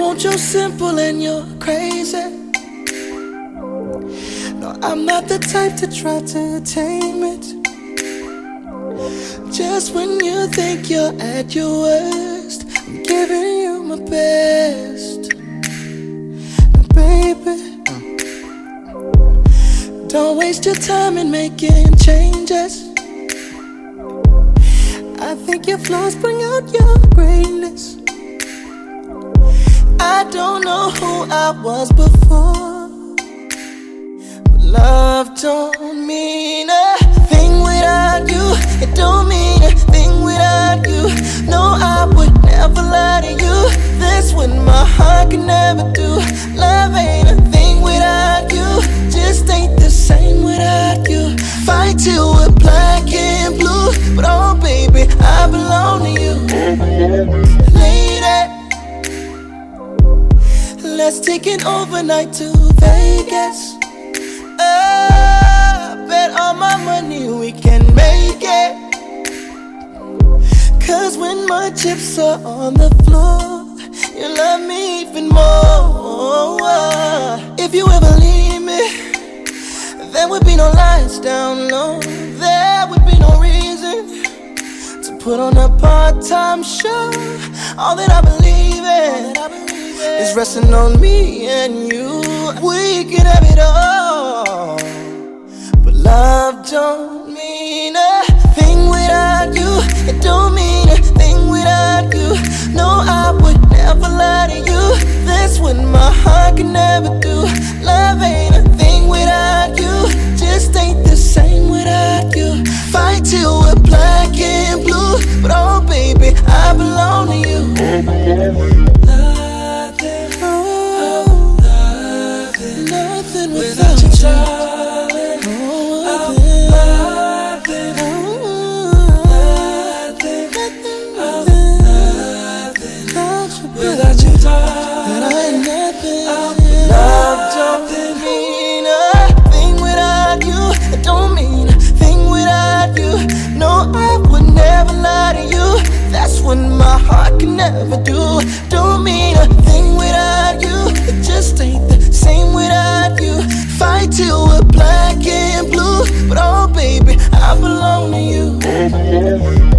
want you simple and you're crazy. No, I'm not the type to try to tame it. Just when you think you're at your worst, I'm giving you my best. Now, baby, don't waste your time in making changes. I think your flaws bring out your greatness. Who I was before. But love don't mean a thing without you. It don't mean a thing without you. No, I would never lie to you. That's what my heart can never do. Love ain't a thing without you. Just ain't the same without you. Fight till we're black and blue. But oh, baby, I belong let's take an overnight to Vegas. Oh, bet all my money we can make it. Cause when my chips are on the floor, you love me even more. If you ever leave me, there would be no lights down low. There would be no reason to put on a part-time show. All that I believe is resting on me and you. We can have it all, but love don't nothing, nothing without you, darling. Oh, nothing, nothing, nothing without you, darling. I ain't nothing. Love don't mean a thing without you. It don't mean a thing without you. No, I would never lie to you. That's what my heart can never do. Don't mean a thing without I'm